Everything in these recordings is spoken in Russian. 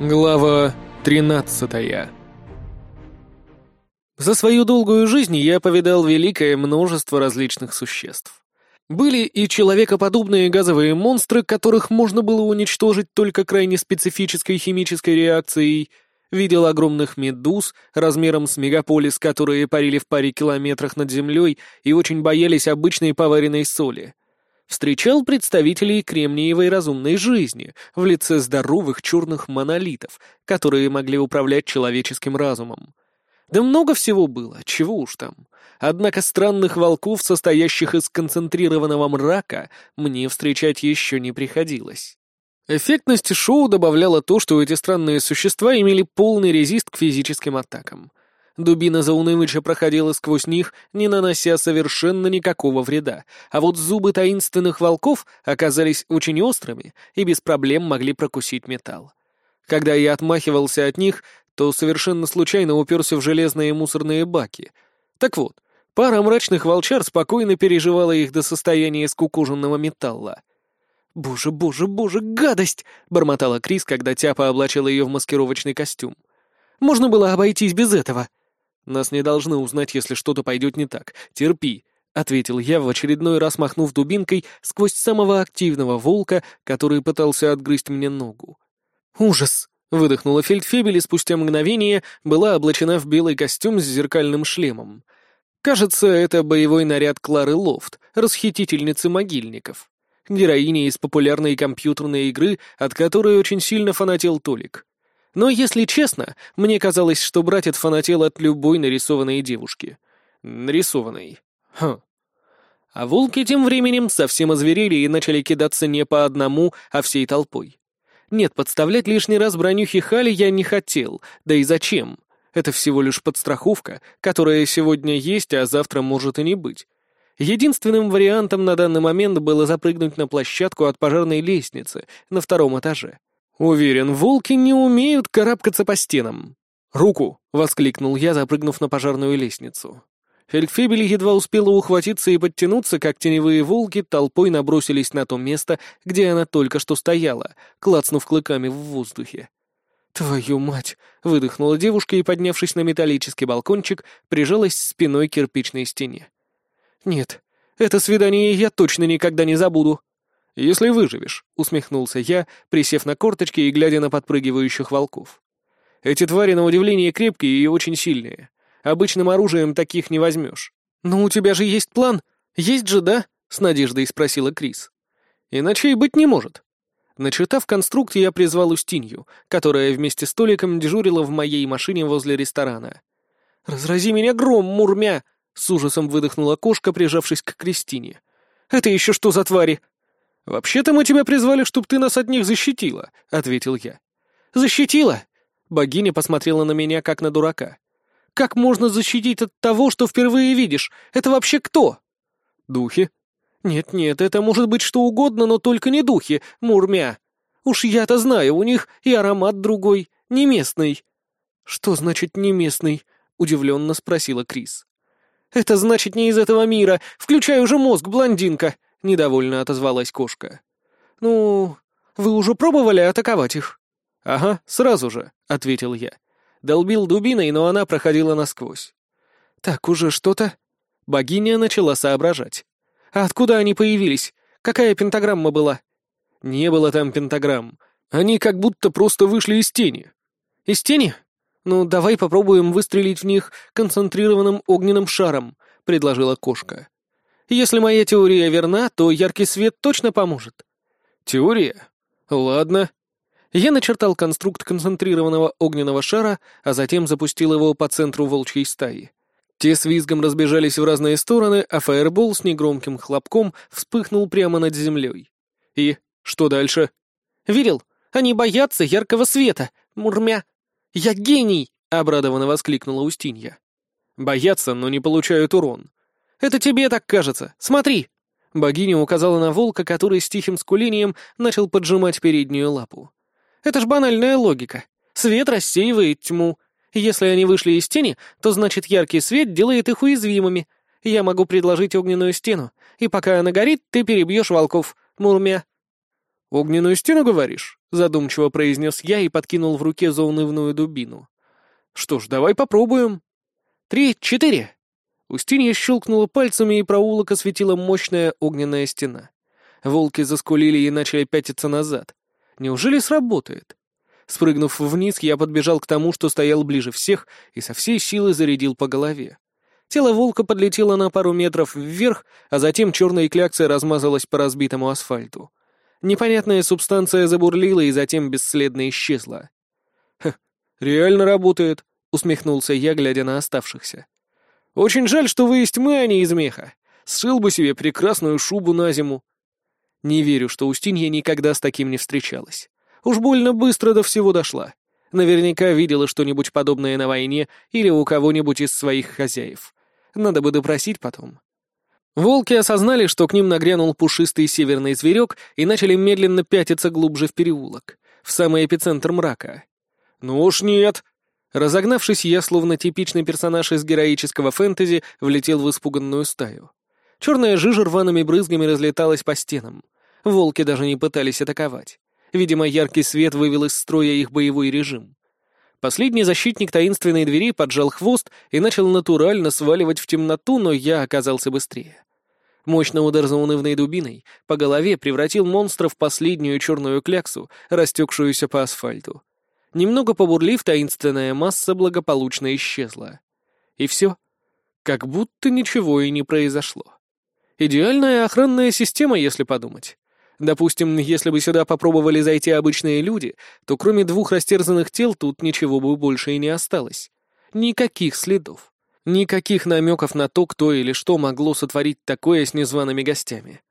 Глава 13 За свою долгую жизнь я повидал великое множество различных существ. Были и человекоподобные газовые монстры, которых можно было уничтожить только крайне специфической химической реакцией, видел огромных медуз размером с мегаполис, которые парили в паре километрах над землей и очень боялись обычной поваренной соли — встречал представителей кремниевой разумной жизни в лице здоровых черных монолитов, которые могли управлять человеческим разумом. Да много всего было, чего уж там. Однако странных волков, состоящих из концентрированного мрака, мне встречать еще не приходилось. Эффектности шоу добавляло то, что эти странные существа имели полный резист к физическим атакам. Дубина Заунывыча проходила сквозь них, не нанося совершенно никакого вреда, а вот зубы таинственных волков оказались очень острыми и без проблем могли прокусить металл. Когда я отмахивался от них, то совершенно случайно уперся в железные мусорные баки. Так вот, пара мрачных волчар спокойно переживала их до состояния скукоженного металла. «Боже, боже, боже, гадость!» — бормотала Крис, когда Тяпа облачила ее в маскировочный костюм. «Можно было обойтись без этого!» Нас не должны узнать, если что-то пойдет не так. Терпи», — ответил я, в очередной раз махнув дубинкой сквозь самого активного волка, который пытался отгрызть мне ногу. «Ужас!» — выдохнула фельдфебель и спустя мгновение была облачена в белый костюм с зеркальным шлемом. Кажется, это боевой наряд Клары Лофт, расхитительницы могильников. Героиня из популярной компьютерной игры, от которой очень сильно фанател Толик. Но, если честно, мне казалось, что братец фанател от любой нарисованной девушки. Нарисованной. Хм. А волки тем временем совсем озверели и начали кидаться не по одному, а всей толпой. Нет, подставлять лишний раз бронюхи Хали я не хотел, да и зачем? Это всего лишь подстраховка, которая сегодня есть, а завтра может и не быть. Единственным вариантом на данный момент было запрыгнуть на площадку от пожарной лестницы на втором этаже. Уверен, волки не умеют карабкаться по стенам. «Руку!» — воскликнул я, запрыгнув на пожарную лестницу. Фельдфебель едва успела ухватиться и подтянуться, как теневые волки толпой набросились на то место, где она только что стояла, клацнув клыками в воздухе. «Твою мать!» — выдохнула девушка и, поднявшись на металлический балкончик, прижалась спиной к кирпичной стене. «Нет, это свидание я точно никогда не забуду!» «Если выживешь», — усмехнулся я, присев на корточки и глядя на подпрыгивающих волков. «Эти твари, на удивление, крепкие и очень сильные. Обычным оружием таких не возьмешь». «Но у тебя же есть план. Есть же, да?» — с надеждой спросила Крис. «Иначе и быть не может». Начитав конструкт, я призвал Устинью, которая вместе с Толиком дежурила в моей машине возле ресторана. «Разрази меня гром, мурмя!» — с ужасом выдохнула кошка, прижавшись к Кристине. «Это еще что за твари?» «Вообще-то мы тебя призвали, чтобы ты нас от них защитила», — ответил я. «Защитила?» Богиня посмотрела на меня, как на дурака. «Как можно защитить от того, что впервые видишь? Это вообще кто?» «Духи». «Нет-нет, это может быть что угодно, но только не духи, мурмя. Уж я-то знаю, у них и аромат другой, не местный». «Что значит не местный?» — удивленно спросила Крис. «Это значит не из этого мира. Включай уже мозг, блондинка!» — недовольно отозвалась кошка. «Ну, вы уже пробовали атаковать их?» «Ага, сразу же», — ответил я. Долбил дубиной, но она проходила насквозь. «Так, уже что-то...» Богиня начала соображать. «А откуда они появились? Какая пентаграмма была?» «Не было там пентаграмм. Они как будто просто вышли из тени». «Из тени? Ну, давай попробуем выстрелить в них концентрированным огненным шаром», — предложила кошка. Если моя теория верна, то яркий свет точно поможет. Теория? Ладно. Я начертал конструкт концентрированного огненного шара, а затем запустил его по центру волчьей стаи. Те с визгом разбежались в разные стороны, а фаербол с негромким хлопком вспыхнул прямо над землей. И что дальше? «Видел? Они боятся яркого света! Мурмя!» «Я гений!» — обрадованно воскликнула Устинья. «Боятся, но не получают урон. Это тебе так кажется. Смотри!» Богиня указала на волка, который с тихим скулением начал поджимать переднюю лапу. «Это ж банальная логика. Свет рассеивает тьму. Если они вышли из тени, то значит яркий свет делает их уязвимыми. Я могу предложить огненную стену, и пока она горит, ты перебьешь волков, мурмя». «Огненную стену, говоришь?» — задумчиво произнес я и подкинул в руке заунывную дубину. «Что ж, давай попробуем». «Три, четыре!» Устинья щелкнула пальцами, и проулок осветила мощная огненная стена. Волки заскулили и начали пятиться назад. Неужели сработает? Спрыгнув вниз, я подбежал к тому, что стоял ближе всех, и со всей силы зарядил по голове. Тело волка подлетело на пару метров вверх, а затем черная клякса размазалась по разбитому асфальту. Непонятная субстанция забурлила и затем бесследно исчезла. «Хм, реально работает», — усмехнулся я, глядя на оставшихся. «Очень жаль, что вы есть мы, а не из меха. Сшил бы себе прекрасную шубу на зиму». Не верю, что Устинья никогда с таким не встречалась. Уж больно быстро до всего дошла. Наверняка видела что-нибудь подобное на войне или у кого-нибудь из своих хозяев. Надо бы допросить потом. Волки осознали, что к ним нагрянул пушистый северный зверек и начали медленно пятиться глубже в переулок, в самый эпицентр мрака. «Ну уж нет!» Разогнавшись, я, словно типичный персонаж из героического фэнтези, влетел в испуганную стаю. Черная жижа рваными брызгами разлеталась по стенам. Волки даже не пытались атаковать. Видимо, яркий свет вывел из строя их боевой режим. Последний защитник таинственной двери поджал хвост и начал натурально сваливать в темноту, но я оказался быстрее. Мощный удар заунывной дубиной по голове превратил монстра в последнюю черную кляксу, растекшуюся по асфальту. Немного побурлив, таинственная масса благополучно исчезла. И все. Как будто ничего и не произошло. Идеальная охранная система, если подумать. Допустим, если бы сюда попробовали зайти обычные люди, то кроме двух растерзанных тел тут ничего бы больше и не осталось. Никаких следов. Никаких намеков на то, кто или что могло сотворить такое с незваными гостями.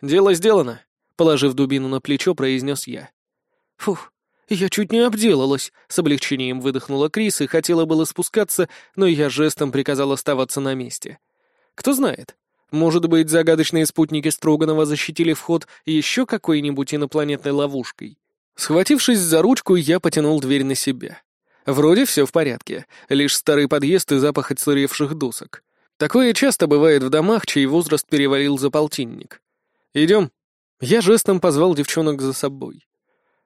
«Дело сделано», — положив дубину на плечо, произнес я. «Фух, я чуть не обделалась», — с облегчением выдохнула Крис и хотела было спускаться, но я жестом приказал оставаться на месте. «Кто знает, может быть, загадочные спутники Строганова защитили вход еще какой-нибудь инопланетной ловушкой?» Схватившись за ручку, я потянул дверь на себя. Вроде все в порядке, лишь старый подъезд и запах отсыревших досок. Такое часто бывает в домах, чей возраст перевалил за полтинник. «Идем». Я жестом позвал девчонок за собой.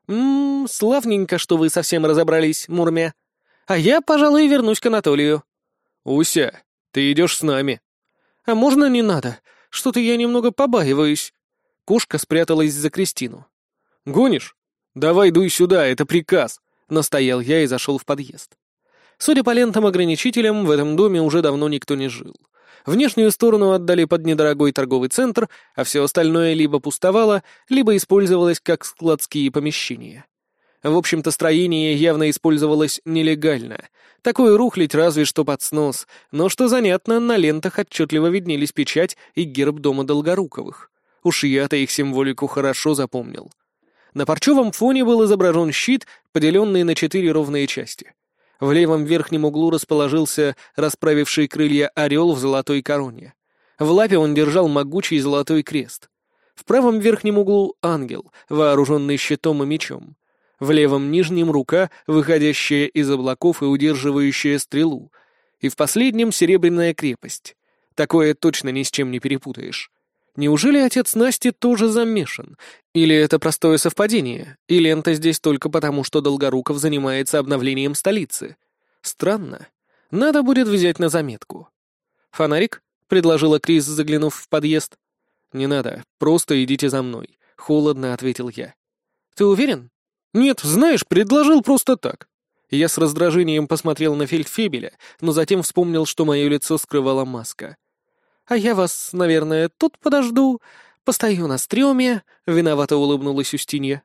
«Ммм, славненько, что вы совсем разобрались, Мурмя. А я, пожалуй, вернусь к Анатолию». «Уся, ты идешь с нами». «А можно не надо? Что-то я немного побаиваюсь». Кошка спряталась за Кристину. «Гонишь? Давай дуй сюда, это приказ. — настоял я и зашел в подъезд. Судя по лентам-ограничителям, в этом доме уже давно никто не жил. Внешнюю сторону отдали под недорогой торговый центр, а все остальное либо пустовало, либо использовалось как складские помещения. В общем-то, строение явно использовалось нелегально. Такое рухлить разве что под снос, но, что занятно, на лентах отчетливо виднелись печать и герб дома Долгоруковых. Уж я-то их символику хорошо запомнил. На парчевом фоне был изображен щит, поделенный на четыре ровные части. В левом верхнем углу расположился расправивший крылья орел в золотой короне. В лапе он держал могучий золотой крест. В правом верхнем углу ангел, вооруженный щитом и мечом. В левом нижнем рука, выходящая из облаков и удерживающая стрелу. И в последнем серебряная крепость. Такое точно ни с чем не перепутаешь. Неужели отец Насти тоже замешан? Или это простое совпадение? И лента здесь только потому, что Долгоруков занимается обновлением столицы? Странно. Надо будет взять на заметку. «Фонарик?» — предложила Крис, заглянув в подъезд. «Не надо, просто идите за мной», — холодно ответил я. «Ты уверен?» «Нет, знаешь, предложил просто так». Я с раздражением посмотрел на фельдфебеля, но затем вспомнил, что мое лицо скрывала маска. А я вас, наверное, тут подожду. Постою на стреме», — виновато улыбнулась Устинья.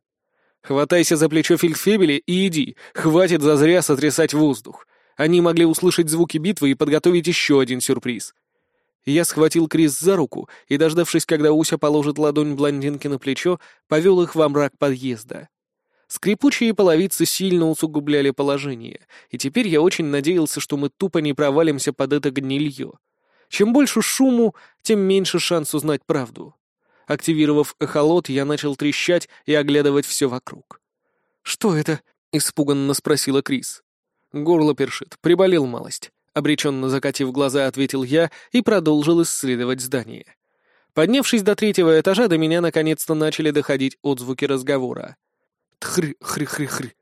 «Хватайся за плечо фельдфебеля и иди. Хватит зазря сотрясать воздух. Они могли услышать звуки битвы и подготовить еще один сюрприз». Я схватил Крис за руку и, дождавшись, когда Уся положит ладонь блондинки на плечо, повел их во мрак подъезда. Скрипучие половицы сильно усугубляли положение, и теперь я очень надеялся, что мы тупо не провалимся под это гнилье. Чем больше шуму, тем меньше шанс узнать правду. Активировав эхолот, я начал трещать и оглядывать все вокруг. «Что это?» — испуганно спросила Крис. Горло першит, приболел малость. Обреченно закатив глаза, ответил я и продолжил исследовать здание. Поднявшись до третьего этажа, до меня наконец-то начали доходить отзвуки разговора. Тхры-хры-хры-хры.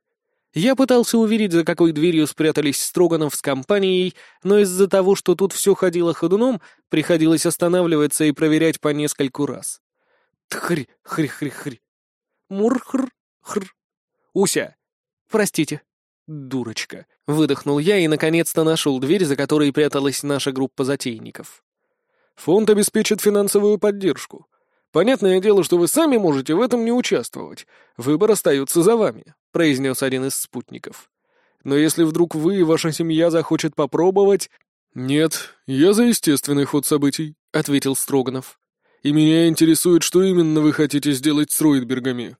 Я пытался увидеть, за какой дверью спрятались Строганов с компанией, но из-за того, что тут все ходило ходуном, приходилось останавливаться и проверять по нескольку раз. Тхрь, хрь, хрь, хрь. Мур-хр, хр. Уся. Простите. Дурочка. Выдохнул я и наконец-то нашел дверь, за которой пряталась наша группа затейников. Фонд обеспечит финансовую поддержку. Понятное дело, что вы сами можете в этом не участвовать. Выбор остается за вами», — произнес один из спутников. «Но если вдруг вы и ваша семья захочет попробовать...» «Нет, я за естественный ход событий», — ответил Строганов. «И меня интересует, что именно вы хотите сделать с Роидбергами».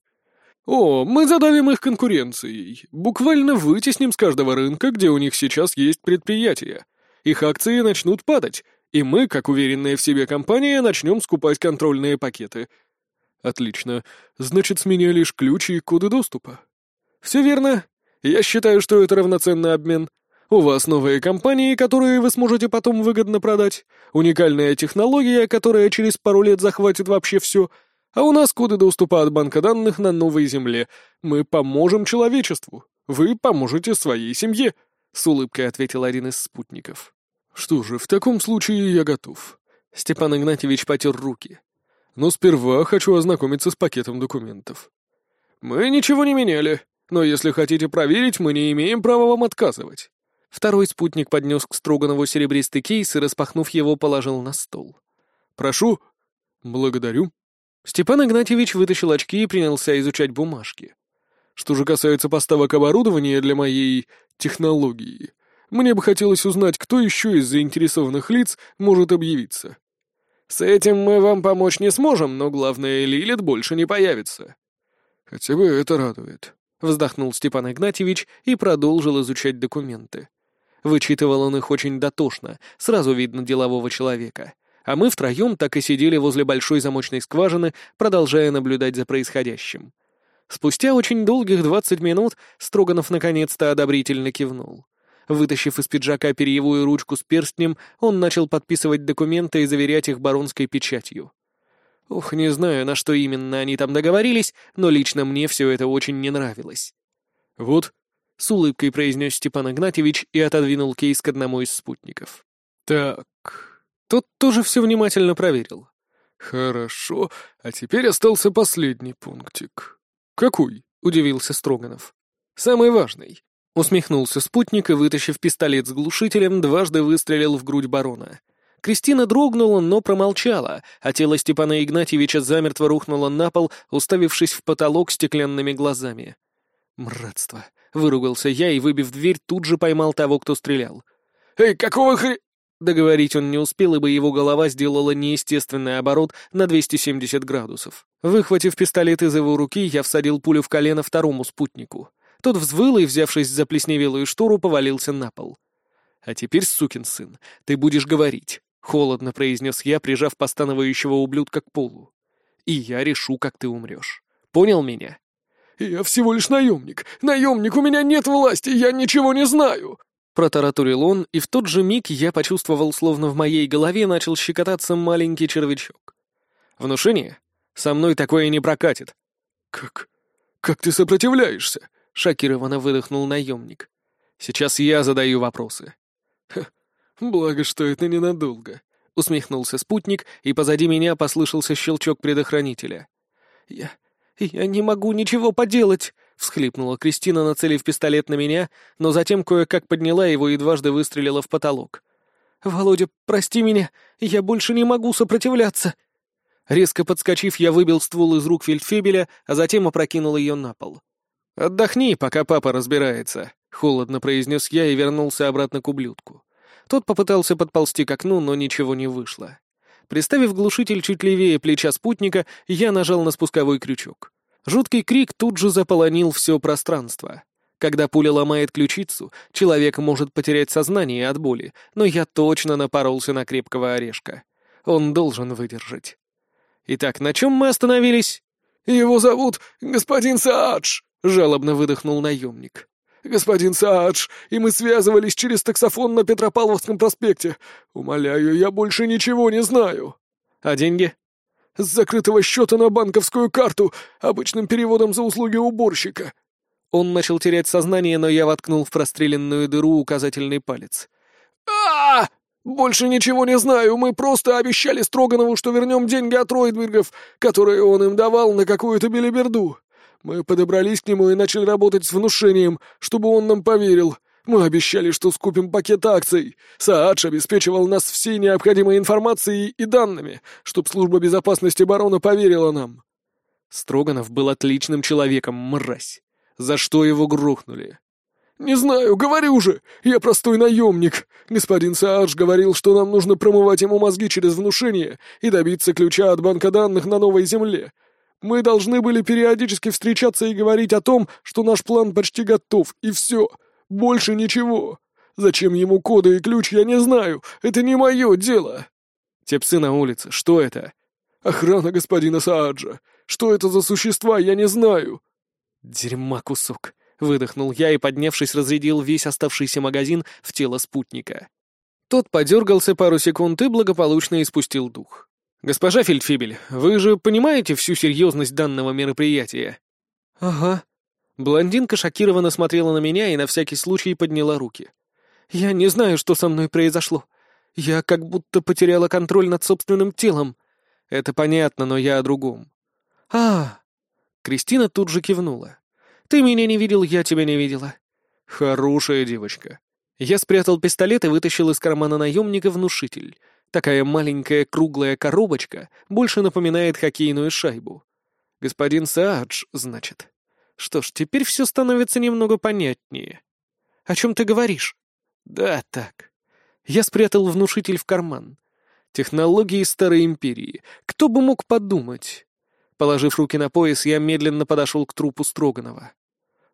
«О, мы задавим их конкуренцией. Буквально вытесним с каждого рынка, где у них сейчас есть предприятия. Их акции начнут падать, и мы, как уверенная в себе компания, начнем скупать контрольные пакеты. Отлично. Значит, с меня лишь ключи и коды доступа. Все верно. Я считаю, что это равноценный обмен. У вас новые компании, которые вы сможете потом выгодно продать. Уникальная технология, которая через пару лет захватит вообще все. А у нас коды доступа от банка данных на новой земле. Мы поможем человечеству. Вы поможете своей семье, — с улыбкой ответил один из спутников. «Что же, в таком случае я готов». Степан Игнатьевич потер руки. «Но сперва хочу ознакомиться с пакетом документов». «Мы ничего не меняли, но если хотите проверить, мы не имеем права вам отказывать». Второй спутник поднес к Строганову серебристый кейс и, распахнув его, положил на стол. «Прошу». «Благодарю». Степан Игнатьевич вытащил очки и принялся изучать бумажки. «Что же касается поставок оборудования для моей технологии, мне бы хотелось узнать, кто еще из заинтересованных лиц может объявиться. С этим мы вам помочь не сможем, но главное, Лилит больше не появится. Хотя бы это радует. Вздохнул Степан Игнатьевич и продолжил изучать документы. Вычитывал он их очень дотошно, сразу видно делового человека. А мы втроем так и сидели возле большой замочной скважины, продолжая наблюдать за происходящим. Спустя очень долгих двадцать минут Строганов наконец-то одобрительно кивнул. Вытащив из пиджака перьевую ручку с перстнем, он начал подписывать документы и заверять их баронской печатью. Ух, не знаю, на что именно они там договорились, но лично мне все это очень не нравилось. «Вот», — с улыбкой произнес Степан Игнатьевич и отодвинул кейс к одному из спутников. «Так...» Тот тоже все внимательно проверил. «Хорошо, а теперь остался последний пунктик». «Какой?» — удивился Строганов. «Самый важный. Усмехнулся спутник и, вытащив пистолет с глушителем, дважды выстрелил в грудь барона. Кристина дрогнула, но промолчала, а тело Степана Игнатьевича замертво рухнуло на пол, уставившись в потолок стеклянными глазами. «Мратство!» — выругался я и, выбив дверь, тут же поймал того, кто стрелял. «Эй, какого хрен...» Договорить он не успел, ибо его голова сделала неестественный оборот на 270 градусов. Выхватив пистолет из его руки, я всадил пулю в колено второму спутнику. Тот взвыл и, взявшись за плесневелую штору, повалился на пол. «А теперь, сукин сын, ты будешь говорить», — холодно произнес я, прижав постановающего ублюдка к полу. «И я решу, как ты умрешь. Понял меня?» «Я всего лишь наемник. Наемник, у меня нет власти, я ничего не знаю!» Протаратурил он, и в тот же миг я почувствовал, словно в моей голове начал щекотаться маленький червячок. «Внушение? Со мной такое не прокатит». «Как... как ты сопротивляешься?» Шокированно выдохнул наемник. «Сейчас я задаю вопросы». «Ха, благо, что это ненадолго», — усмехнулся спутник, и позади меня послышался щелчок предохранителя. «Я... я не могу ничего поделать», — всхлипнула Кристина, нацелив пистолет на меня, но затем кое-как подняла его и дважды выстрелила в потолок. «Володя, прости меня, я больше не могу сопротивляться». Резко подскочив, я выбил ствол из рук фельдфебеля, а затем опрокинул ее на пол. «Отдохни, пока папа разбирается», — холодно произнес я и вернулся обратно к ублюдку. Тот попытался подползти к окну, но ничего не вышло. Приставив глушитель чуть левее плеча спутника, я нажал на спусковой крючок. Жуткий крик тут же заполонил все пространство. Когда пуля ломает ключицу, человек может потерять сознание от боли, но я точно напоролся на крепкого орешка. Он должен выдержать. Итак, на чем мы остановились? «Его зовут господин Саадж», — жалобно выдохнул наемник. «Господин Саадж, и мы связывались через таксофон на Петропавловском проспекте. Умоляю, я больше ничего не знаю». «А деньги?» С закрытого счета на банковскую карту, обычным переводом за услуги уборщика». Он начал терять сознание, но я воткнул в простреленную дыру указательный палец. а, -а, -а! Больше ничего не знаю, мы просто обещали Строганову, что вернем деньги от Ройдбергов, которые он им давал на какую-то белиберду. Мы подобрались к нему и начали работать с внушением, чтобы он нам поверил. Мы обещали, что скупим пакет акций. Саадж обеспечивал нас всей необходимой информацией и данными, чтобы служба безопасности барона поверила нам. Строганов был отличным человеком, мразь. За что его грохнули? «Не знаю, говорю же, я простой наемник. Господин Саадж говорил, что нам нужно промывать ему мозги через внушение и добиться ключа от банка данных на новой земле. Мы должны были периодически встречаться и говорить о том, что наш план почти готов, и все. Больше ничего. Зачем ему коды и ключ, я не знаю. Это не мое дело». «Те псы на улице, что это?» «Охрана господина Сааджа. Что это за существа, я не знаю». «Дерьма кусок», Выдохнул я и, поднявшись, разрядил весь оставшийся магазин в тело спутника. Тот подергался пару секунд и благополучно испустил дух. «Госпожа Фельдфебель, вы же понимаете всю серьезность данного мероприятия?» «Ага». Блондинка шокированно смотрела на меня и на всякий случай подняла руки. «Я не знаю, что со мной произошло. Я как будто потеряла контроль над собственным телом. Это понятно, но я о другом». «А...» Кристина тут же кивнула. Ты меня не видел, я тебя не видела». «Хорошая девочка». Я спрятал пистолет и вытащил из кармана наемника внушитель. Такая маленькая круглая коробочка больше напоминает хоккейную шайбу. Господин Саадж, значит. Что ж, теперь все становится немного понятнее. О чем ты говоришь? Да, так. Я спрятал внушитель в карман. Технологии Старой Империи. Кто бы мог подумать? Положив руки на пояс, я медленно подошел к трупу Строганова.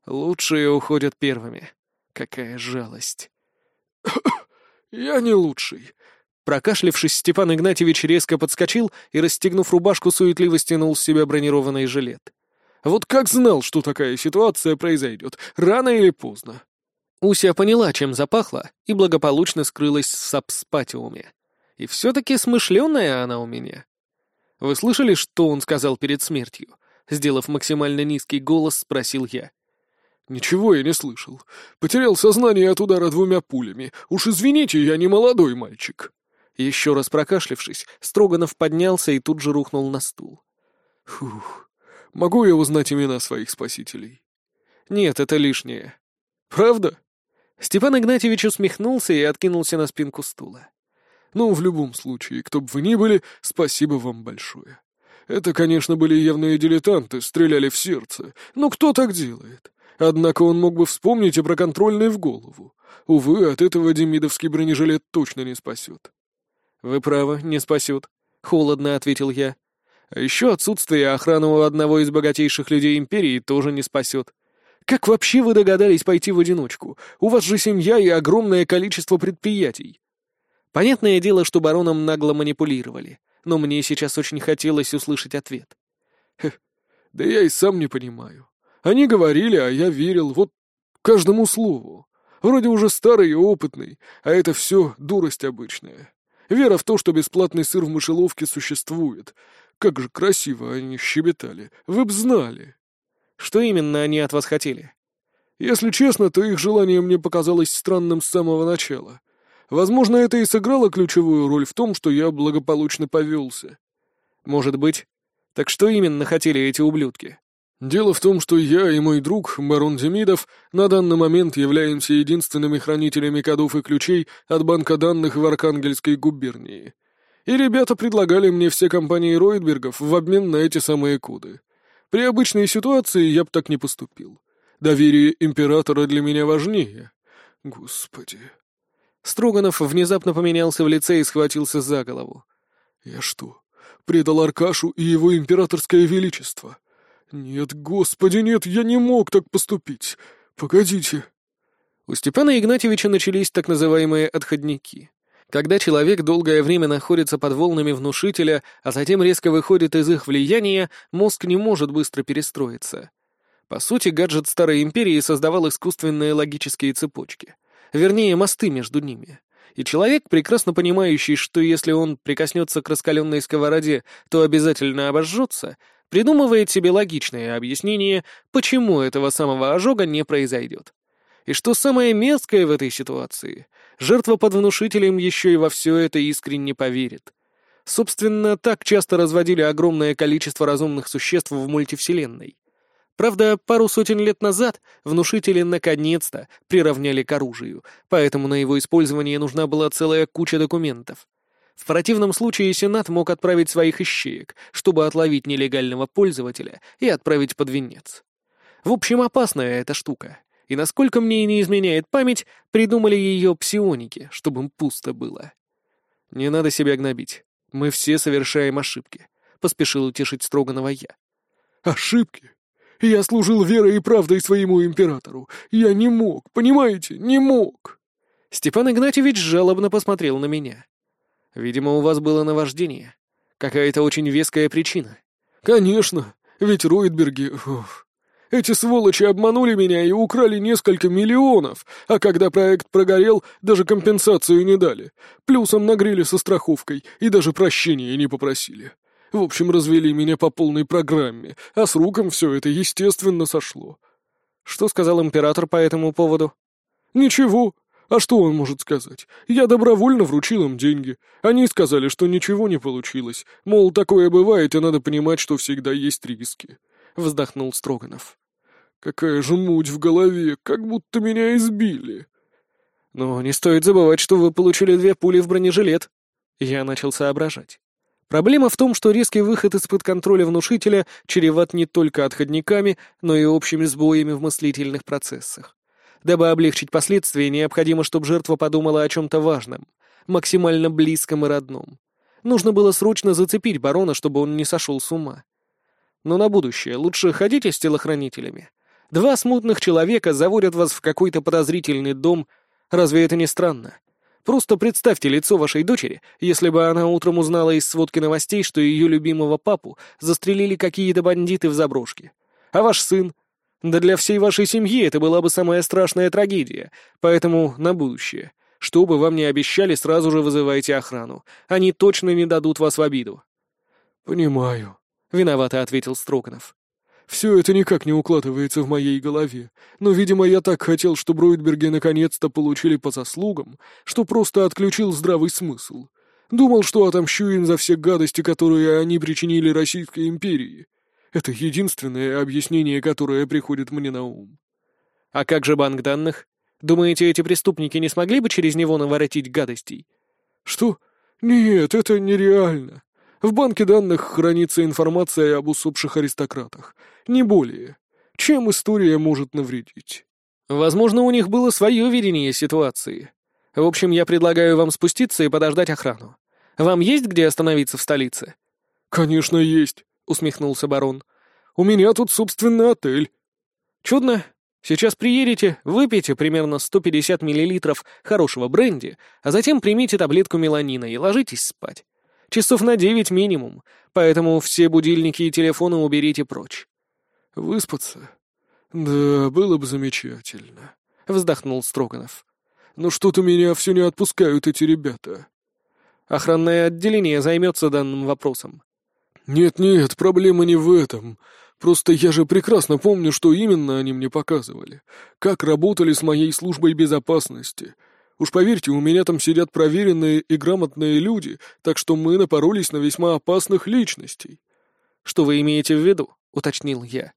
Лучшие уходят первыми. Какая жалость. «Я не лучший». Прокашлившись, Степан Игнатьевич резко подскочил и, расстегнув рубашку, суетливо стянул с себя бронированный жилет. «Вот как знал, что такая ситуация произойдет, рано или поздно». Уся поняла, чем запахло, и благополучно скрылась в сапспатиуме. И все-таки смышленая она у меня. Вы слышали, что он сказал перед смертью? Сделав максимально низкий голос, спросил я. «Ничего я не слышал. Потерял сознание от удара двумя пулями. Уж извините, я не молодой мальчик». Еще раз прокашлявшись, Строганов поднялся и тут же рухнул на стул. «Фух, могу я узнать имена своих спасителей?» «Нет, это лишнее». «Правда?» Степан Игнатьевич усмехнулся и откинулся на спинку стула. «Ну, в любом случае, кто бы вы ни были, спасибо вам большое. Это, конечно, были явные дилетанты, стреляли в сердце. Но кто так делает? Однако он мог бы вспомнить и про контрольный в голову. Увы, от этого демидовский бронежилет точно не спасет. «Вы правы, не спасет», — холодно ответил я. «А еще отсутствие охраны у одного из богатейших людей империи тоже не спасет. Как вообще вы догадались пойти в одиночку? У вас же семья и огромное количество предприятий». Понятное дело, что бароном нагло манипулировали, но мне сейчас очень хотелось услышать ответ. «Да я и сам не понимаю. Они говорили, а я верил, вот каждому слову. Вроде уже старый и опытный, а это все дурость обычная. Вера в то, что бесплатный сыр в мышеловке существует. Как же красиво они щебетали. Вы б знали. Что именно они от вас хотели? Если честно, то их желание мне показалось странным с самого начала. Возможно, это и сыграло ключевую роль в том, что я благополучно повелся. Может быть. Так что именно хотели эти ублюдки? Дело в том, что я и мой друг, барон Демидов, на данный момент являемся единственными хранителями кодов и ключей от банка данных в Архангельской губернии. И ребята предлагали мне все компании Ройтбергов в обмен на эти самые коды. При обычной ситуации я бы так не поступил. Доверие императора для меня важнее. Господи. Строганов внезапно поменялся в лице и схватился за голову. Я что, предал Аркашу и его императорское величество? «Нет, господи, нет, я не мог так поступить. Погодите». У Степана Игнатьевича начались так называемые «отходники». Когда человек долгое время находится под волнами внушителя, а затем резко выходит из их влияния, мозг не может быстро перестроиться. По сути, гаджет Старой Империи создавал искусственные логические цепочки. Вернее, мосты между ними. И человек, прекрасно понимающий, что если он прикоснется к раскаленной сковороде, то обязательно обожжется, придумывает себе логичное объяснение, почему этого самого ожога не произойдет. И что самое мерзкое в этой ситуации, жертва под внушителем еще и во все это искренне поверит. Собственно, так часто разводили огромное количество разумных существ в мультивселенной. Правда, пару сотен лет назад внушители наконец-то приравняли к оружию, поэтому на его использование нужна была целая куча документов. В противном случае Сенат мог отправить своих ищеек, чтобы отловить нелегального пользователя и отправить под венец. В общем, опасная эта штука. И насколько мне не изменяет память, придумали ее псионики, чтобы им пусто было. Не надо себя гнобить. Мы все совершаем ошибки, — поспешил утешить Строганова я. Ошибки? Я служил верой и правдой своему императору. Я не мог, понимаете, не мог. Степан Игнатьевич жалобно посмотрел на меня. Видимо, у вас было наваждение. Какая-то очень веская причина. Конечно, ведь Ройтберги... Ух, эти сволочи обманули меня и украли несколько миллионов, а когда проект прогорел, даже компенсацию не дали. Плюсом нагрели со страховкой и даже прощения не попросили. В общем, развели меня по полной программе, а с руком все это, естественно, сошло. Что сказал император по этому поводу? Ничего. А что он может сказать? Я добровольно вручил им деньги. Они сказали, что ничего не получилось. Мол, такое бывает, и надо понимать, что всегда есть риски. Вздохнул Строганов. Какая же муть в голове, как будто меня избили. Но не стоит забывать, что вы получили две пули в бронежилет. Я начал соображать. Проблема в том, что резкий выход из-под контроля внушителя чреват не только отходниками, но и общими сбоями в мыслительных процессах. Дабы облегчить последствия, необходимо, чтобы жертва подумала о чем-то важном, максимально близком и родном. Нужно было срочно зацепить барона, чтобы он не сошел с ума. Но на будущее лучше ходите с телохранителями. Два смутных человека заводят вас в какой-то подозрительный дом. Разве это не странно? Просто представьте лицо вашей дочери, если бы она утром узнала из сводки новостей, что ее любимого папу застрелили какие-то бандиты в заброшке. А ваш сын? Да для всей вашей семьи это была бы самая страшная трагедия, поэтому на будущее. Что бы вам ни обещали, сразу же вызывайте охрану. Они точно не дадут вас в обиду. «Понимаю», — виновато ответил Строканов. Все это никак не укладывается в моей голове, но, видимо, я так хотел, чтобы Ройтберги наконец-то получили по заслугам, что просто отключил здравый смысл. Думал, что отомщу им за все гадости, которые они причинили Российской империи. Это единственное объяснение, которое приходит мне на ум. А как же банк данных? Думаете, эти преступники не смогли бы через него наворотить гадостей? Что? Нет, это нереально. В банке данных хранится информация об усопших аристократах. Не более. Чем история может навредить? Возможно, у них было свое видение ситуации. В общем, я предлагаю вам спуститься и подождать охрану. Вам есть где остановиться в столице? Конечно, есть, усмехнулся барон. У меня тут собственный отель. Чудно. Сейчас приедете, выпейте примерно 150 мл хорошего бренди, а затем примите таблетку меланина и ложитесь спать. Часов на девять минимум, поэтому все будильники и телефоны уберите прочь». «Выспаться? Да, было бы замечательно», — вздохнул Строганов. «Но что-то меня все не отпускают эти ребята». «Охранное отделение займется данным вопросом». «Нет-нет, проблема не в этом. Просто я же прекрасно помню, что именно они мне показывали. Как работали с моей службой безопасности. Уж поверьте, у меня там сидят проверенные и грамотные люди, так что мы напоролись на весьма опасных личностей». «Что вы имеете в виду?» — уточнил я.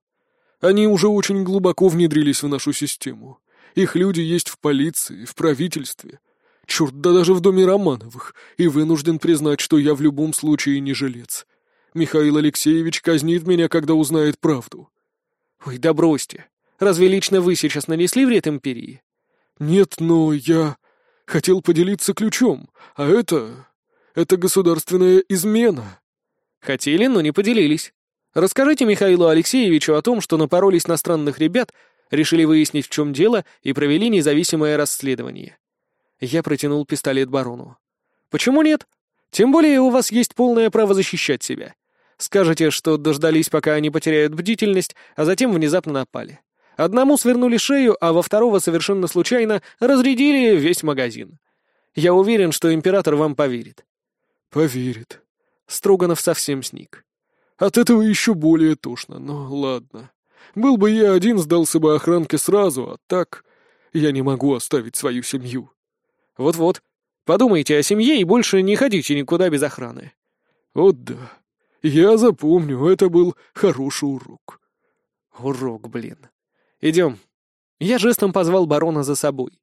«Они уже очень глубоко внедрились в нашу систему. Их люди есть в полиции, в правительстве. Черт, да даже в доме Романовых, и вынужден признать, что я в любом случае не жилец. Михаил Алексеевич казнит меня, когда узнает правду». «Ой, да бросьте. Разве лично вы сейчас нанесли вред империи?» «Нет, но я...» Хотел поделиться ключом, а это... это государственная измена». «Хотели, но не поделились. Расскажите Михаилу Алексеевичу о том, что напоролись на странных ребят, решили выяснить, в чем дело, и провели независимое расследование». Я протянул пистолет барону. «Почему нет? Тем более у вас есть полное право защищать себя. Скажете, что дождались, пока они потеряют бдительность, а затем внезапно напали. Одному свернули шею, а во второго совершенно случайно разрядили весь магазин. Я уверен, что император вам поверит». «Поверит». Строганов совсем сник. «От этого еще более тошно, но ладно. Был бы я один, сдался бы охранке сразу, а так я не могу оставить свою семью». «Вот-вот. Подумайте о семье и больше не ходите никуда без охраны». «Вот да. Я запомню, это был хороший урок». «Урок, блин. Идем». Я жестом позвал барона за собой.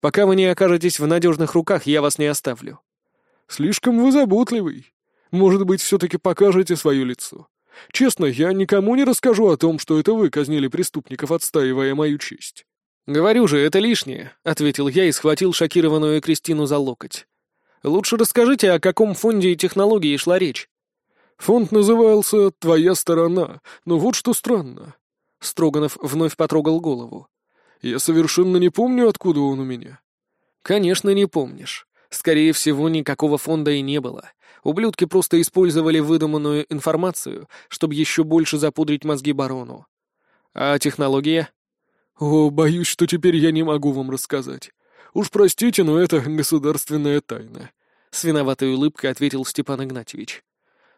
«Пока вы не окажетесь в надежных руках, я вас не оставлю». «Слишком вы заботливый. Может быть, все-таки покажете свое лицо. Честно, я никому не расскажу о том, что это вы казнили преступников, отстаивая мою честь». «Говорю же, это лишнее», — ответил я и схватил шокированную Кристину за локоть. «Лучше расскажите, о каком фонде и технологии шла речь». «Фонд назывался «Твоя сторона», но вот что странно». Строганов вновь потрогал голову. «Я совершенно не помню, откуда он у меня». «Конечно, не помнишь. Скорее всего, никакого фонда и не было. Ублюдки просто использовали выдуманную информацию, чтобы еще больше запудрить мозги барону. А технология?» «О, боюсь, что теперь я не могу вам рассказать. Уж простите, но это государственная тайна», — с виноватой улыбкой ответил Степан Игнатьевич.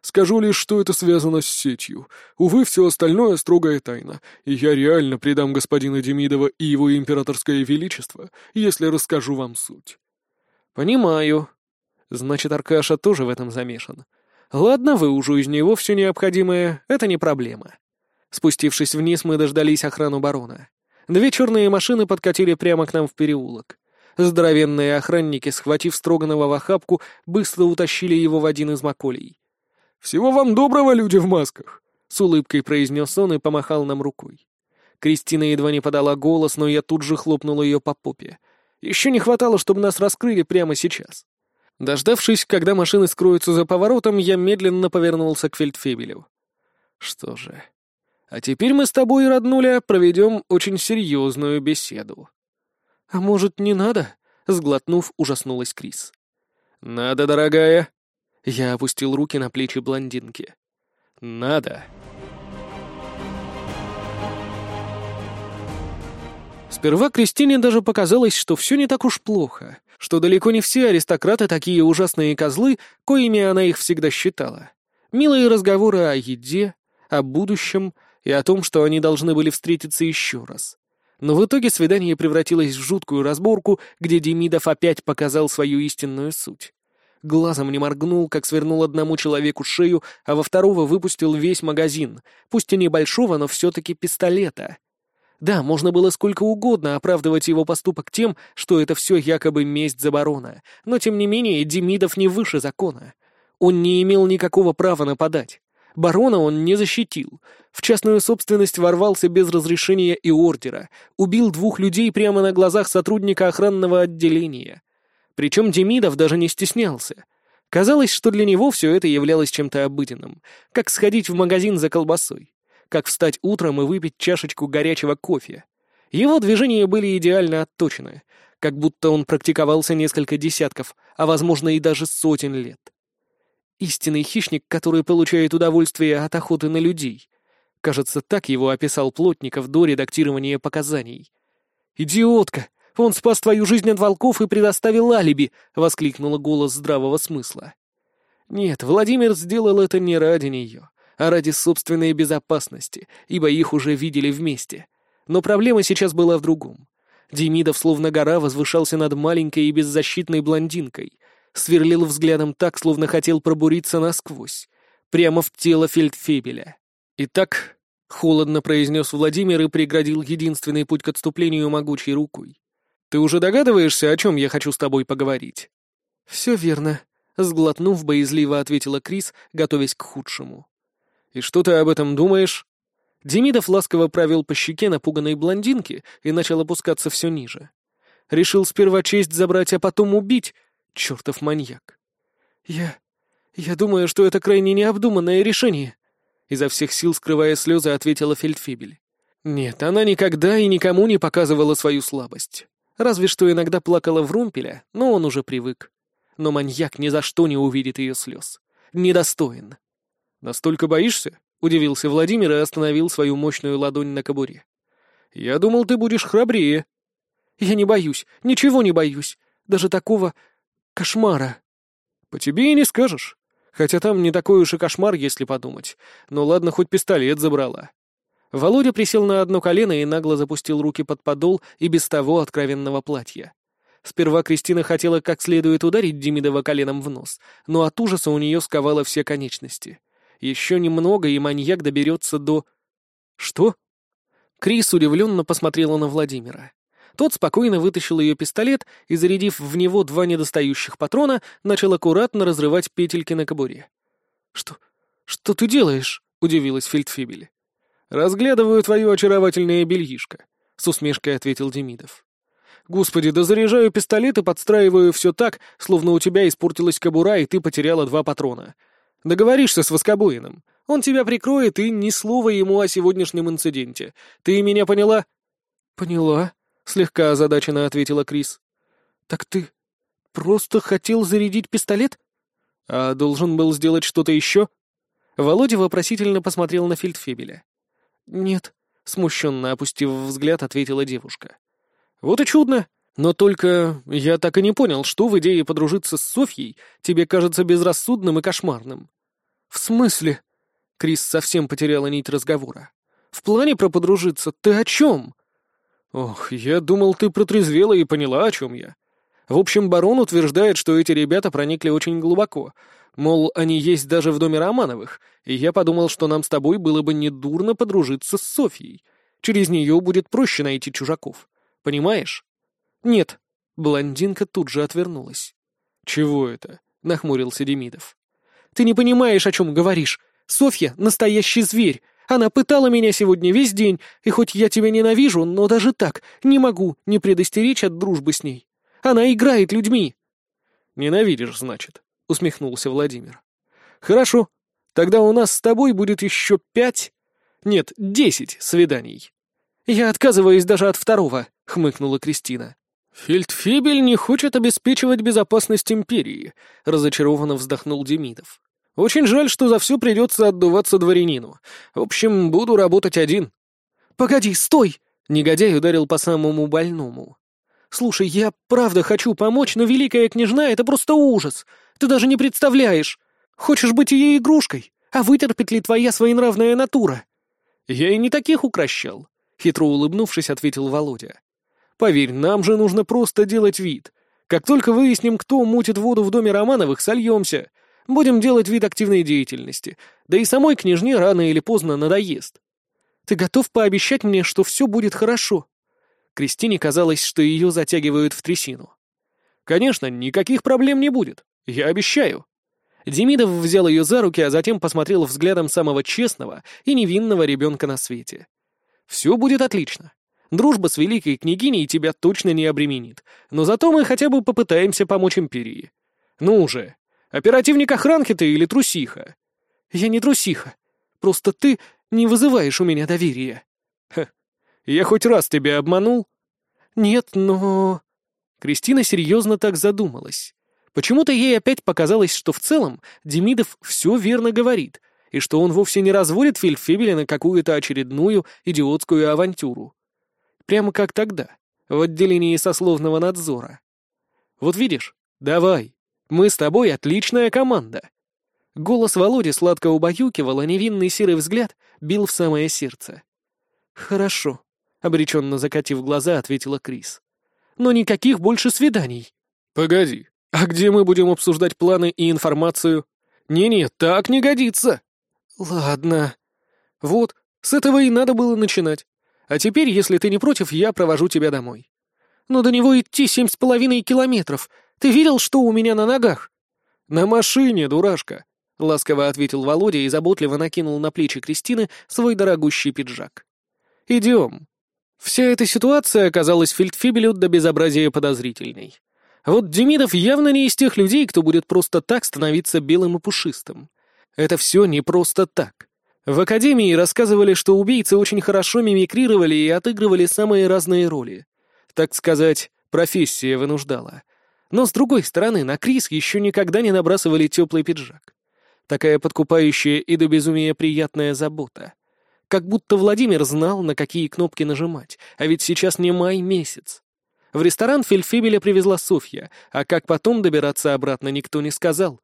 «Скажу лишь, что это связано с сетью. Увы, все остальное строгая тайна, и я реально предам господина Демидова и его императорское величество, если расскажу вам суть». «Понимаю. Значит, Аркаша тоже в этом замешан. Ладно, выужу из него все необходимое, это не проблема». Спустившись вниз, мы дождались охрану барона. Две черные машины подкатили прямо к нам в переулок. Здоровенные охранники, схватив Строганова в охапку, быстро утащили его в один из маколей. «Всего вам доброго, люди в масках!» — с улыбкой произнес он и помахал нам рукой. Кристина едва не подала голос, но я тут же хлопнул ее по попе. Еще не хватало, чтобы нас раскрыли прямо сейчас. Дождавшись, когда машины скроются за поворотом, я медленно повернулся к фельдфебелю. Что же, а теперь мы с тобой, роднуля, проведем очень серьезную беседу. А может, не надо? Сглотнув, ужаснулась Крис. Надо, дорогая. Я опустил руки на плечи блондинки. Надо. Сперва Кристине даже показалось, что все не так уж плохо, что далеко не все аристократы такие ужасные козлы, коими она их всегда считала. Милые разговоры о еде, о будущем — и о том, что они должны были встретиться еще раз. Но в итоге свидание превратилось в жуткую разборку, где Демидов опять показал свою истинную суть. Глазом не моргнул, как свернул одному человеку шею, а во второго выпустил весь магазин, пусть и небольшого, но все-таки пистолета. Да, можно было сколько угодно оправдывать его поступок тем, что это все якобы месть за барона, но тем не менее Демидов не выше закона. Он не имел никакого права нападать. Барона он не защитил. В частную собственность ворвался без разрешения и ордера. Убил двух людей прямо на глазах сотрудника охранного отделения. Причем Демидов даже не стеснялся. Казалось, что для него все это являлось чем-то обыденным. Как сходить в магазин за колбасой. Как встать утром и выпить чашечку горячего кофе. Его движения были идеально отточены. Как будто он практиковался несколько десятков, а возможно и даже сотен лет. Истинный хищник, который получает удовольствие от охоты на людей. Кажется, так его описал Плотников до редактирования показаний. «Идиотка! Он спас твою жизнь от волков и предоставил алиби!» — воскликнула голос здравого смысла. Нет, Владимир сделал это не ради нее, а ради собственной безопасности, ибо их уже видели вместе. Но проблема сейчас была в другом. Демидов словно гора возвышался над маленькой и беззащитной блондинкой, сверлил взглядом так, словно хотел пробуриться насквозь, прямо в тело фельдфебеля. «Итак», — холодно произнес Владимир и преградил единственный путь к отступлению могучей рукой. «Ты уже догадываешься, о чем я хочу с тобой поговорить?» «Все верно», — сглотнув, боязливо ответила Крис, готовясь к худшему. «И что ты об этом думаешь?» Демидов ласково провел по щеке напуганной блондинки и начал опускаться все ниже. Решил сперва честь забрать, а потом убить, Чертов маньяк. Я... я думаю, что это крайне необдуманное решение. Изо всех сил, скрывая слезы, ответила Фельдфебель. Нет, она никогда и никому не показывала свою слабость. Разве что иногда плакала в румпеля, но он уже привык. Но маньяк ни за что не увидит ее слез. Недостоин. «Настолько боишься?» — удивился Владимир и остановил свою мощную ладонь на кобуре. «Я думал, ты будешь храбрее». «Я не боюсь, ничего не боюсь. Даже такого кошмара». «По тебе и не скажешь. Хотя там не такой уж и кошмар, если подумать. Но ладно, хоть пистолет забрала». Володя присел на одно колено и нагло запустил руки под подол и без того откровенного платья. Сперва Кристина хотела как следует ударить Демидова коленом в нос, но от ужаса у нее сковало все конечности. Еще немного, и маньяк доберется до... Что? Крис удивленно посмотрела на Владимира. Тот спокойно вытащил ее пистолет и, зарядив в него два недостающих патрона, начал аккуратно разрывать петельки на кобуре. «Что... что ты делаешь?» — удивилась Фельдфибель. «Разглядываю твое очаровательное бельишко», — с усмешкой ответил Демидов. «Господи, да заряжаю пистолет и подстраиваю все так, словно у тебя испортилась кобура, и ты потеряла два патрона. Договоришься с Воскобоиным. Он тебя прикроет, и ни слова ему о сегодняшнем инциденте. Ты меня поняла?» «Поняла», — слегка озадаченно ответила Крис. «Так ты просто хотел зарядить пистолет?» «А должен был сделать что-то еще?» Володя вопросительно посмотрел на Фельдфебеля. «Нет», — смущенно опустив взгляд, ответила девушка. «Вот и чудно. Но только я так и не понял, что в идее подружиться с Софьей тебе кажется безрассудным и кошмарным». «В смысле?» Крис совсем потеряла нить разговора. «В плане про подружиться ты о чем?» «Ох, я думал, ты протрезвела и поняла, о чем я. В общем, барон утверждает, что эти ребята проникли очень глубоко, Мол, они есть даже в доме Романовых, и я подумал, что нам с тобой было бы недурно подружиться с Софьей. Через нее будет проще найти чужаков. Понимаешь? Нет. Блондинка тут же отвернулась. Чего это? Нахмурился Демидов. Ты не понимаешь, о чем говоришь. Софья — настоящий зверь. Она пытала меня сегодня весь день, и хоть я тебя ненавижу, но даже так не могу не предостеречь от дружбы с ней. Она играет людьми. Ненавидишь, значит усмехнулся Владимир. Хорошо. Тогда у нас с тобой будет еще пять... Нет, десять свиданий. Я отказываюсь даже от второго, хмыкнула Кристина. Фельдфебель не хочет обеспечивать безопасность империи, разочарованно вздохнул Демидов. Очень жаль, что за все придется отдуваться дворянину. В общем, буду работать один. Погоди, стой! Негодяй ударил по самому больному. «Слушай, я правда хочу помочь, но великая княжна — это просто ужас. Ты даже не представляешь. Хочешь быть ее игрушкой? А вытерпит ли твоя своенравная натура?» «Я и не таких укращал», — хитро улыбнувшись, ответил Володя. «Поверь, нам же нужно просто делать вид. Как только выясним, кто мутит воду в доме Романовых, сольемся. Будем делать вид активной деятельности. Да и самой княжне рано или поздно надоест. Ты готов пообещать мне, что все будет хорошо?» Кристине казалось, что ее затягивают в трясину. «Конечно, никаких проблем не будет. Я обещаю». Демидов взял ее за руки, а затем посмотрел взглядом самого честного и невинного ребенка на свете. «Все будет отлично. Дружба с великой княгиней тебя точно не обременит, но зато мы хотя бы попытаемся помочь империи. Ну уже, оперативник охранки ты или трусиха?» «Я не трусиха. Просто ты не вызываешь у меня доверия». «Ха, я хоть раз тебя обманул?» «Нет, но...» Кристина серьезно так задумалась. Почему-то ей опять показалось, что в целом Демидов все верно говорит, и что он вовсе не разводит Фельдфебеля на какую-то очередную идиотскую авантюру. Прямо как тогда, в отделении сословного надзора. «Вот видишь, давай, мы с тобой отличная команда». Голос Володи сладко убаюкивал, а невинный серый взгляд бил в самое сердце. «Хорошо», — обреченно закатив глаза, ответила Крис. «Но никаких больше свиданий». «Погоди, а где мы будем обсуждать планы и информацию? Не-не, так не годится». «Ладно. Вот, с этого и надо было начинать. А теперь, если ты не против, я провожу тебя домой. Но до него идти семь с половиной километров. Ты видел, что у меня на ногах?» «На машине, дурашка», — ласково ответил Володя и заботливо накинул на плечи Кристины свой дорогущий пиджак. «Идем». Вся эта ситуация оказалась фельдфебелю до безобразия подозрительной. Вот Демидов явно не из тех людей, кто будет просто так становиться белым и пушистым. Это все не просто так. В Академии рассказывали, что убийцы очень хорошо мимикрировали и отыгрывали самые разные роли. Так сказать, профессия вынуждала. Но, с другой стороны, на Крис еще никогда не набрасывали теплый пиджак. Такая подкупающая и до безумия приятная забота. Как будто Владимир знал, на какие кнопки нажимать, а ведь сейчас не май месяц. В ресторан Фельдфебеля привезла Софья, а как потом добираться обратно никто не сказал.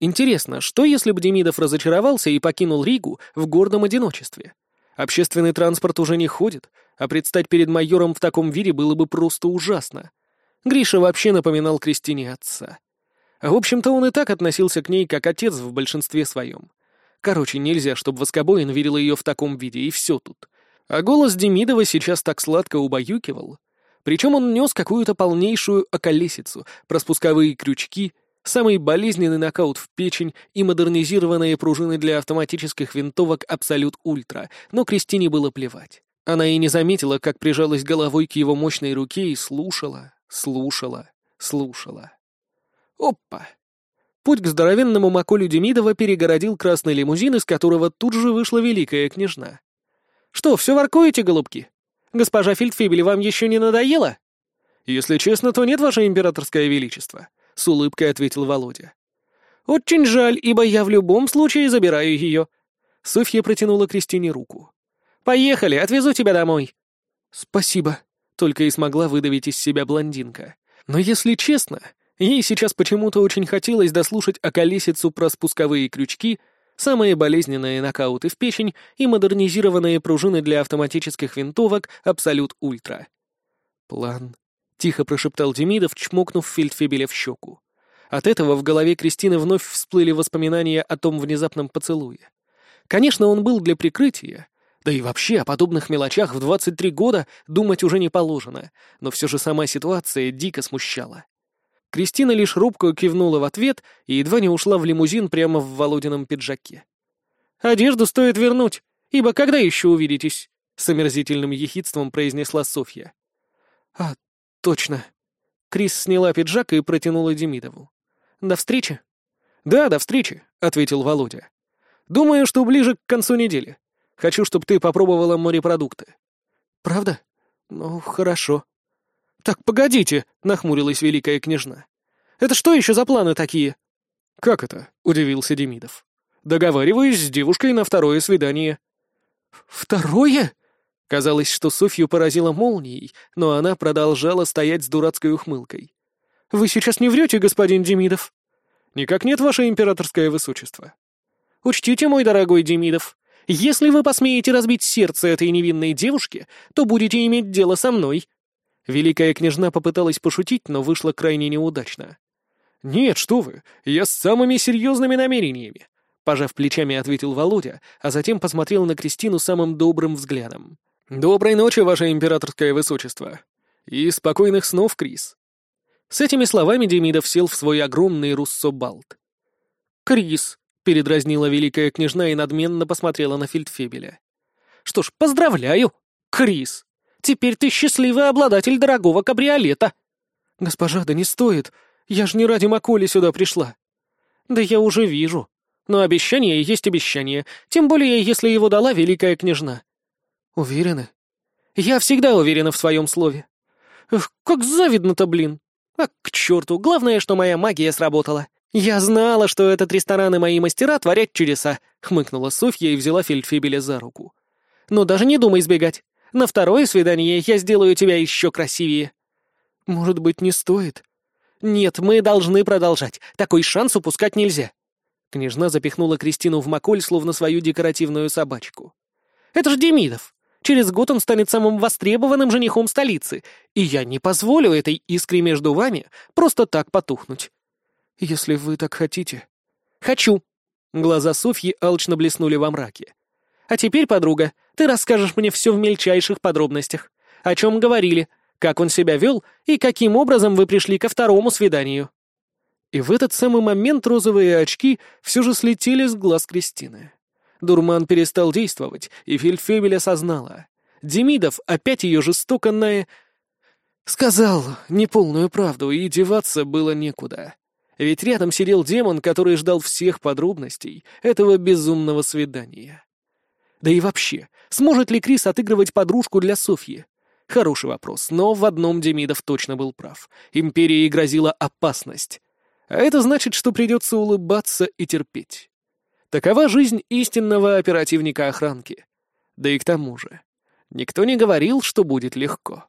Интересно, что если бы Демидов разочаровался и покинул Ригу в гордом одиночестве? Общественный транспорт уже не ходит, а предстать перед майором в таком виде было бы просто ужасно. Гриша вообще напоминал Кристине отца. В общем-то, он и так относился к ней как отец в большинстве своем. Короче, нельзя, чтобы Воскобоин видел ее в таком виде, и все тут. А голос Демидова сейчас так сладко убаюкивал. Причем он нес какую-то полнейшую околесицу, про спусковые крючки, самый болезненный нокаут в печень и модернизированные пружины для автоматических винтовок «Абсолют Ультра», но Кристине было плевать. Она и не заметила, как прижалась головой к его мощной руке и слушала, слушала, слушала. Опа! Путь к здоровенному Маколю Демидова перегородил красный лимузин, из которого тут же вышла великая княжна. «Что, все воркуете, голубки? Госпожа Фельдфебель, вам еще не надоело?» «Если честно, то нет, ваше императорское величество», — с улыбкой ответил Володя. «Очень жаль, ибо я в любом случае забираю ее». Софья протянула Кристине руку. «Поехали, отвезу тебя домой». «Спасибо», — только и смогла выдавить из себя блондинка. «Но если честно, Ей сейчас почему-то очень хотелось дослушать околесицу про спусковые крючки, самые болезненные нокауты в печень и модернизированные пружины для автоматических винтовок «Абсолют Ультра». «План», — тихо прошептал Демидов, чмокнув Фельдфебеля в щеку. От этого в голове Кристины вновь всплыли воспоминания о том внезапном поцелуе. Конечно, он был для прикрытия, да и вообще о подобных мелочах в 23 года думать уже не положено, но все же сама ситуация дико смущала. Кристина лишь робко кивнула в ответ и едва не ушла в лимузин прямо в Володином пиджаке. «Одежду стоит вернуть, ибо когда еще увидитесь?» — с омерзительным ехидством произнесла Софья. «А, точно». Крис сняла пиджак и протянула Демидову. «До встречи?» «Да, до встречи», — ответил Володя. «Думаю, что ближе к концу недели. Хочу, чтобы ты попробовала морепродукты». «Правда? Ну, хорошо». «Так, погодите», — нахмурилась великая княжна. «Это что еще за планы такие?» «Как это?» — удивился Демидов. «Договариваюсь с девушкой на второе свидание». «Второе?» Казалось, что Софью поразила молнией, но она продолжала стоять с дурацкой ухмылкой. «Вы сейчас не врете, господин Демидов?» «Никак нет, ваше императорское высочество». «Учтите, мой дорогой Демидов, если вы посмеете разбить сердце этой невинной девушки, то будете иметь дело со мной», Великая княжна попыталась пошутить, но вышла крайне неудачно. «Нет, что вы, я с самыми серьезными намерениями», — пожав плечами, ответил Володя, а затем посмотрел на Кристину самым добрым взглядом. «Доброй ночи, ваше императорское высочество. И спокойных снов, Крис». С этими словами Демидов сел в свой огромный руссобалт. «Крис», — передразнила великая княжна и надменно посмотрела на фельдфебеля. «Что ж, поздравляю, Крис!» Теперь ты счастливый обладатель дорогого кабриолета». «Госпожа, да не стоит. Я же не ради Маколи сюда пришла». «Да я уже вижу. Но обещание есть обещание, тем более, если его дала великая княжна». «Уверены?» «Я всегда уверена в своем слове». Эх, как завидно-то, блин. А к черту, главное, что моя магия сработала. Я знала, что этот ресторан и мои мастера творят чудеса», — хмыкнула Софья и взяла Фельдфебеля за руку. «Но даже не думай сбегать. На второе свидание я сделаю тебя еще красивее». «Может быть, не стоит?» «Нет, мы должны продолжать. Такой шанс упускать нельзя». Княжна запихнула Кристину в маколь, словно свою декоративную собачку. «Это ж Демидов. Через год он станет самым востребованным женихом столицы, и я не позволю этой искре между вами просто так потухнуть». «Если вы так хотите». «Хочу». Глаза Софьи алчно блеснули во мраке. А теперь, подруга, ты расскажешь мне все в мельчайших подробностях. О чем говорили, как он себя вел и каким образом вы пришли ко второму свиданию». И в этот самый момент розовые очки все же слетели с глаз Кристины. Дурман перестал действовать, и Фельдфебель осознала. Демидов опять ее жестоко на... Сказал неполную правду, и деваться было некуда. Ведь рядом сидел демон, который ждал всех подробностей этого безумного свидания. Да и вообще, сможет ли Крис отыгрывать подружку для Софьи? Хороший вопрос, но в одном Демидов точно был прав. Империи грозила опасность. А это значит, что придется улыбаться и терпеть. Такова жизнь истинного оперативника охранки. Да и к тому же, никто не говорил, что будет легко.